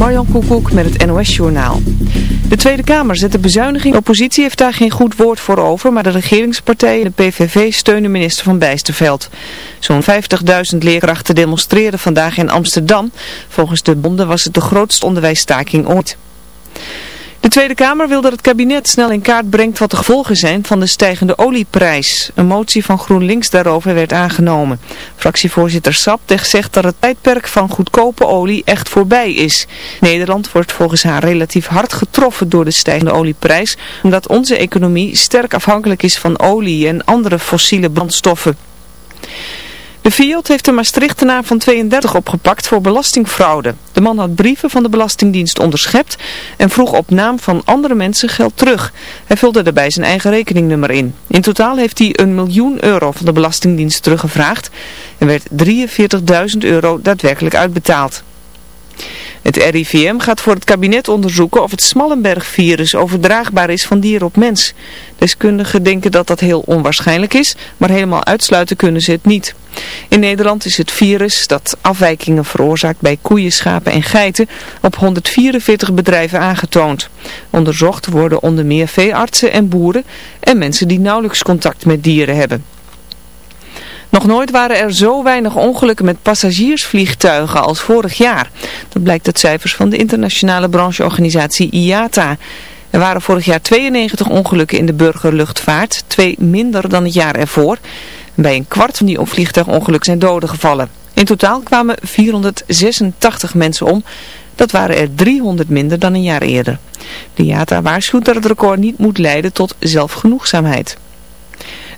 Marjan Koekoek met het NOS Journaal. De Tweede Kamer zet de bezuiniging. De oppositie heeft daar geen goed woord voor over, maar de regeringspartijen en de PVV steunen minister Van Bijsterveld. Zo'n 50.000 leerkrachten demonstreren vandaag in Amsterdam. Volgens de bonden was het de grootste onderwijsstaking ooit. De Tweede Kamer wil dat het kabinet snel in kaart brengt wat de gevolgen zijn van de stijgende olieprijs. Een motie van GroenLinks daarover werd aangenomen. Fractievoorzitter Sap zegt dat het tijdperk van goedkope olie echt voorbij is. Nederland wordt volgens haar relatief hard getroffen door de stijgende olieprijs, omdat onze economie sterk afhankelijk is van olie en andere fossiele brandstoffen. De Fiat heeft een Maastrichtenaar van 32 opgepakt voor belastingfraude. De man had brieven van de Belastingdienst onderschept en vroeg op naam van andere mensen geld terug. Hij vulde daarbij zijn eigen rekeningnummer in. In totaal heeft hij een miljoen euro van de Belastingdienst teruggevraagd en werd 43.000 euro daadwerkelijk uitbetaald. Het RIVM gaat voor het kabinet onderzoeken of het Smallenberg-virus overdraagbaar is van dier op mens. Deskundigen denken dat dat heel onwaarschijnlijk is, maar helemaal uitsluiten kunnen ze het niet. In Nederland is het virus dat afwijkingen veroorzaakt bij koeien, schapen en geiten op 144 bedrijven aangetoond. Onderzocht worden onder meer veeartsen en boeren en mensen die nauwelijks contact met dieren hebben. Nog nooit waren er zo weinig ongelukken met passagiersvliegtuigen als vorig jaar. Dat blijkt uit cijfers van de internationale brancheorganisatie IATA. Er waren vorig jaar 92 ongelukken in de burgerluchtvaart, twee minder dan het jaar ervoor. bij een kwart van die vliegtuigongelukken zijn doden gevallen. In totaal kwamen 486 mensen om. Dat waren er 300 minder dan een jaar eerder. De IATA waarschuwt dat het record niet moet leiden tot zelfgenoegzaamheid.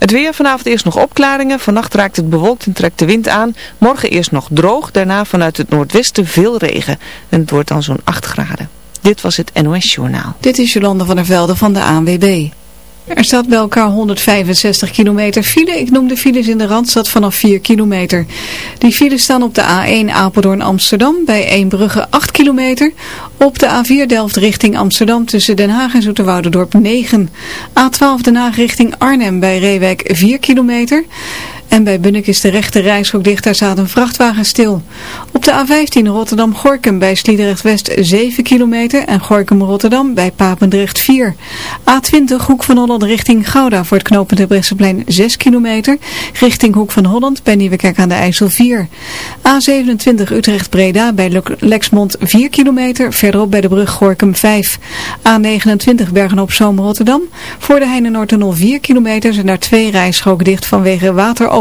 Het weer vanavond eerst nog opklaringen. Vannacht raakt het bewolkt en trekt de wind aan. Morgen eerst nog droog. Daarna vanuit het noordwesten veel regen. En het wordt dan zo'n 8 graden. Dit was het NOS Journaal. Dit is Jolande van der Velde van de ANWB. Er staat bij elkaar 165 kilometer file. Ik noem de files in de Randstad vanaf 4 kilometer. Die files staan op de A1 Apeldoorn-Amsterdam bij Eembrugge 8 kilometer. Op de A4 Delft richting Amsterdam tussen Den Haag en Zoeterwoudendorp 9. A12 Den Haag richting Arnhem bij Reewijk 4 kilometer. En bij Bunnik is de rechte reishok dicht, daar staat een vrachtwagen stil. Op de A15 Rotterdam-Gorkum bij Sliedrecht-West 7 kilometer en Gorkum-Rotterdam bij Papendrecht 4. A20 Hoek van Holland richting Gouda voor het knooppunt Bresseplein 6 kilometer. Richting Hoek van Holland bij Nieuwekerk aan de IJssel 4. A27 Utrecht-Breda bij Lexmond 4 kilometer. Verderop bij de brug Gorkum 5. A29 Bergen-op-Zoom Rotterdam. Voor de Heine-Noordtunnel 4 kilometer zijn daar twee rijstroken dicht vanwege wateroverlast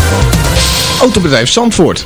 Autobedrijf Zandvoort.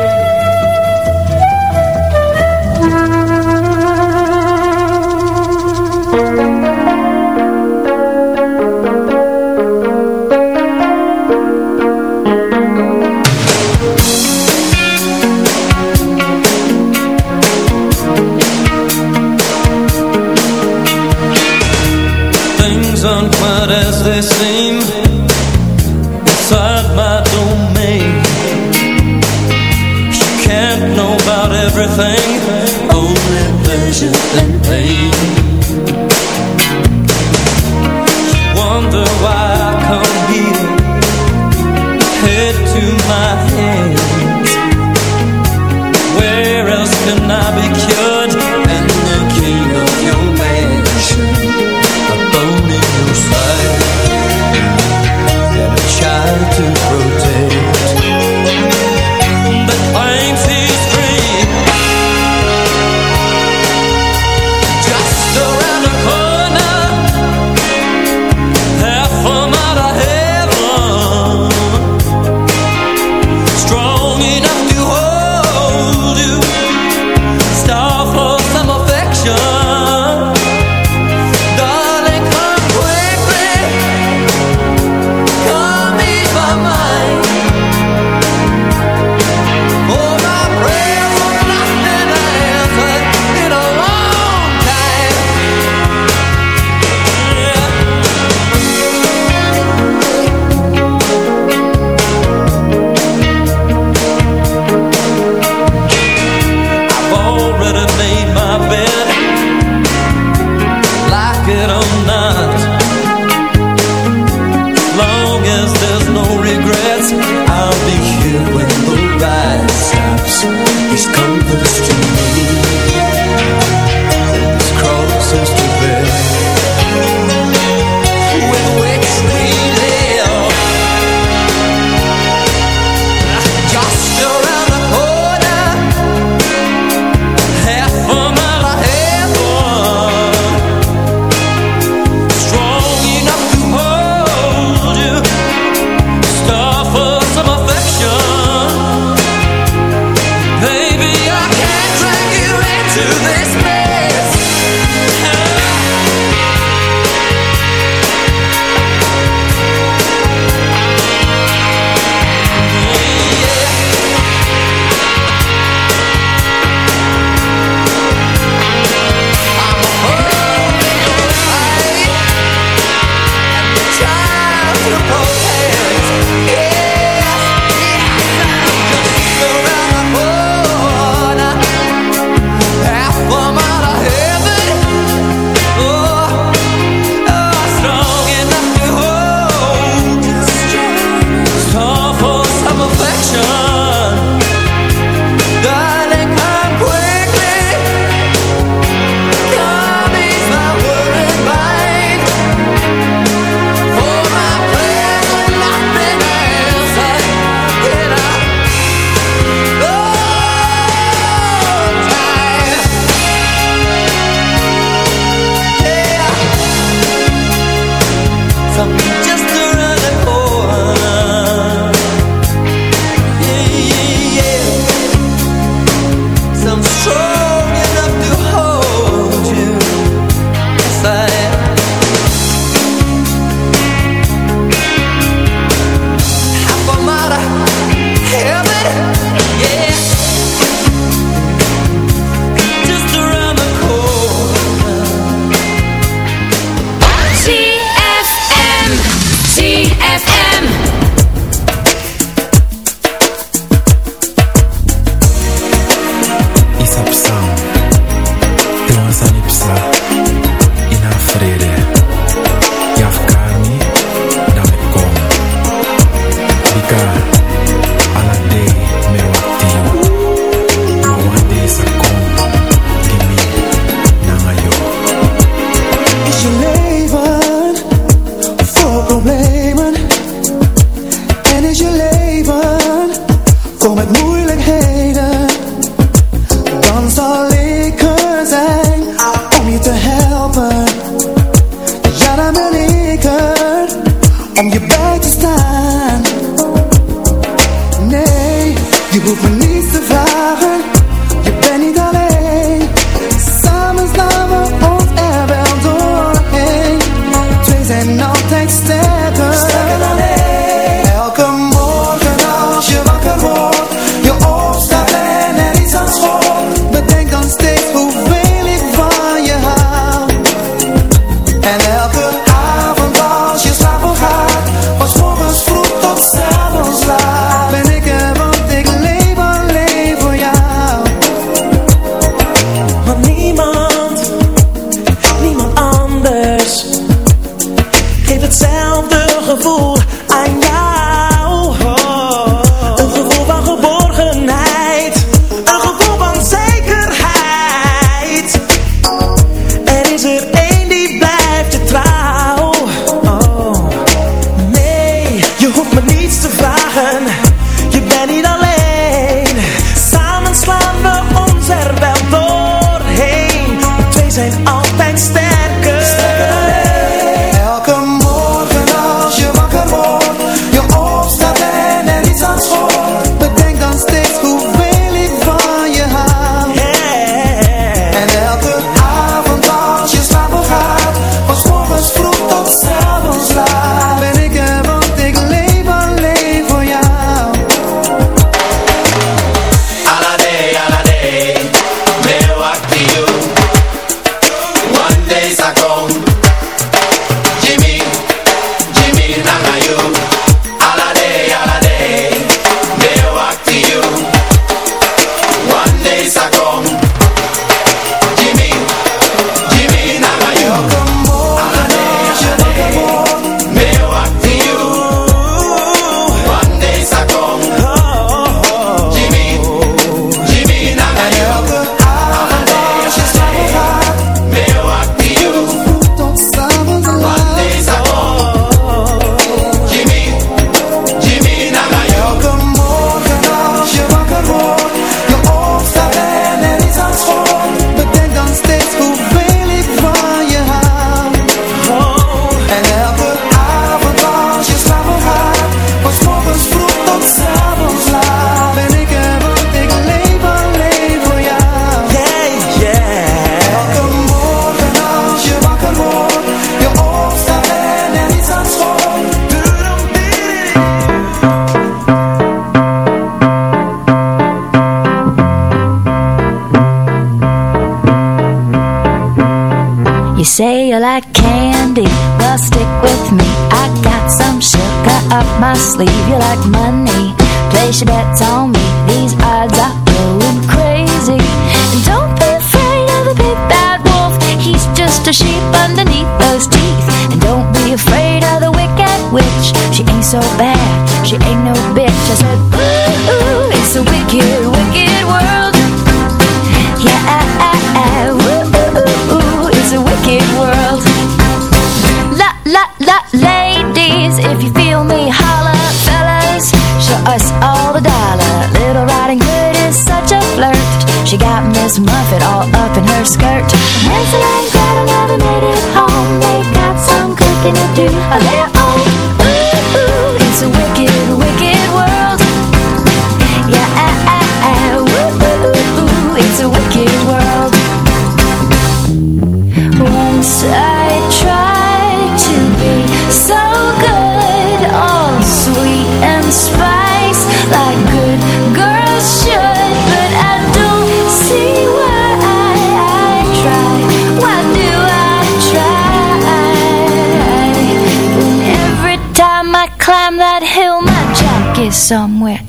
they seem Inside my domain. Can't know about everything Only and pain. Wonder why I come here Head to my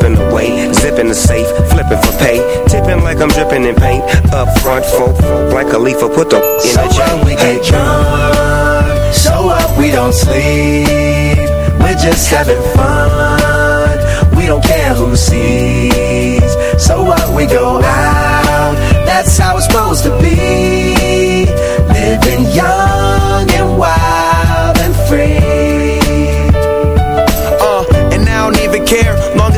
away. Zipping the safe, flipping for pay. Tipping like I'm dripping in paint. Up front, folk, like a leaf, put the in So the what chain. we get drunk So what we don't sleep We're just having fun We don't care who sees So what we go out That's how it's supposed to be Living young and wild and free Uh, and I don't even care.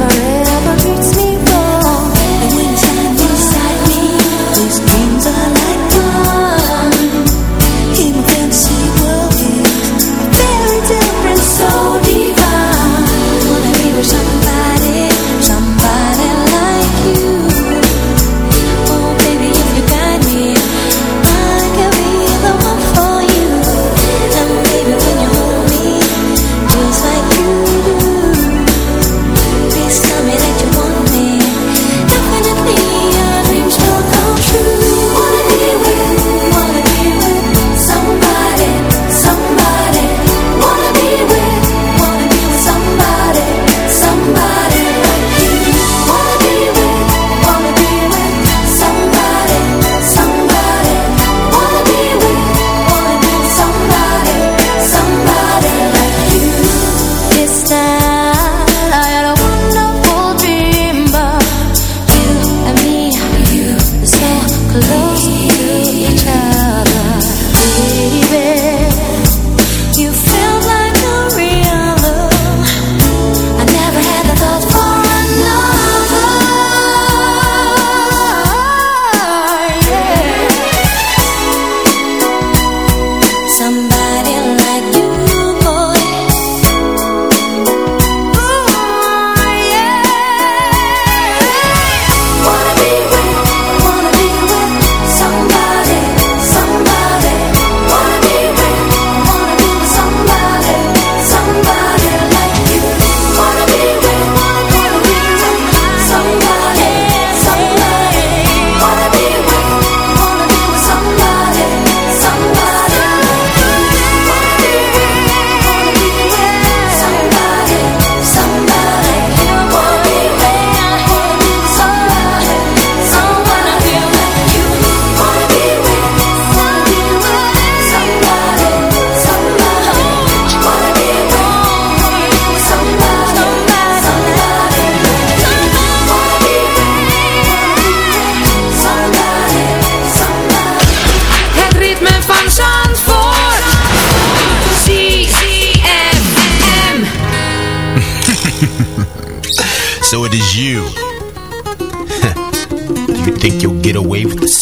Never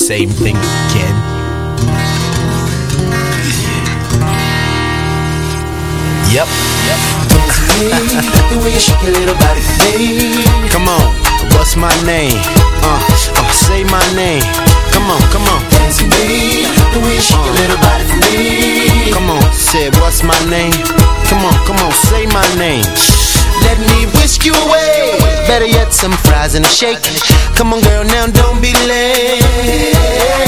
same thing again? Yep. The way you shake your little body me. Come on, what's my name? Uh, uh, say my name. Come on, come on. Dance with me. The way you shake your little body for me. Come on, say what's my name? Come on, come on, say my name. Let me whisk you away. Better yet, some fries and a shake. Come on, girl, now don't be late.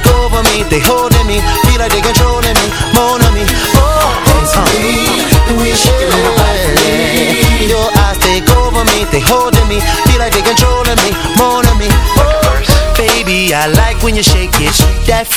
take over me, they holding me, feel like they controlling me, more on me. Oh, Dance with me. The way you shake your. Your eyes take over me, they holding me, feel like they controlling me,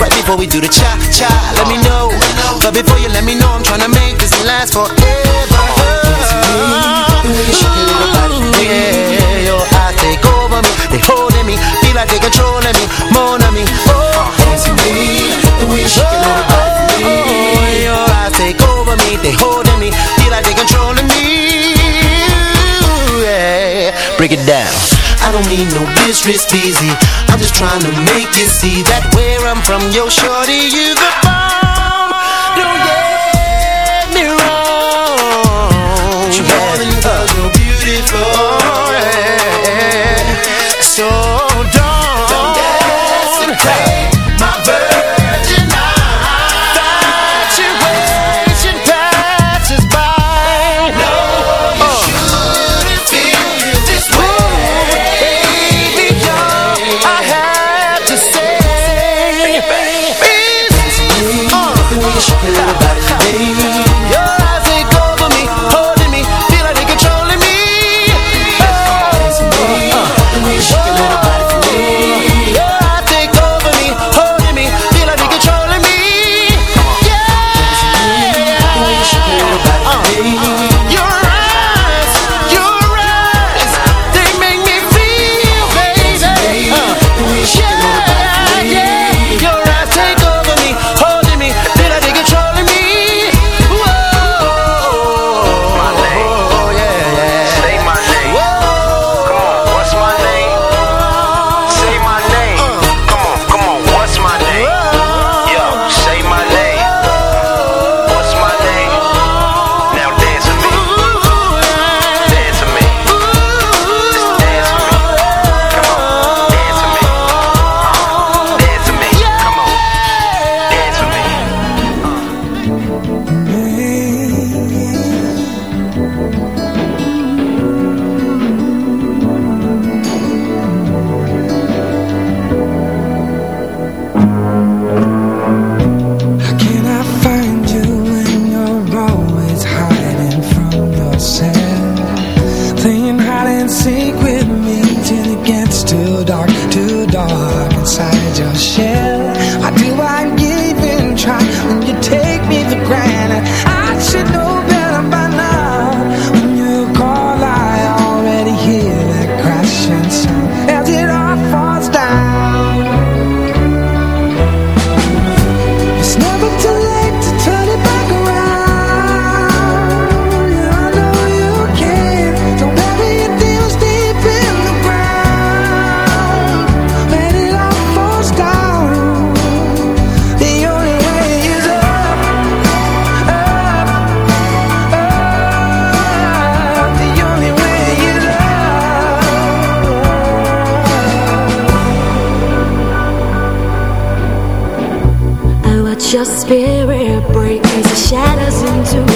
Right before we do the cha cha. Let me know, but before you let me know, I'm trying to make this last forever. Yeah, your eyes take over me, they holding me, feel like they controlling me, more than me. Oh, it's me, the way you shaking oh, oh, oh, your eyes take over me, they holding me, feel like they controlling me. Yeah, break it down. Don't need no business busy. I'm just trying to make you see that where I'm from, yo, shorty, you the bomb. Don't get me wrong. You're more than you're beautiful. your spirit breaks the shadows into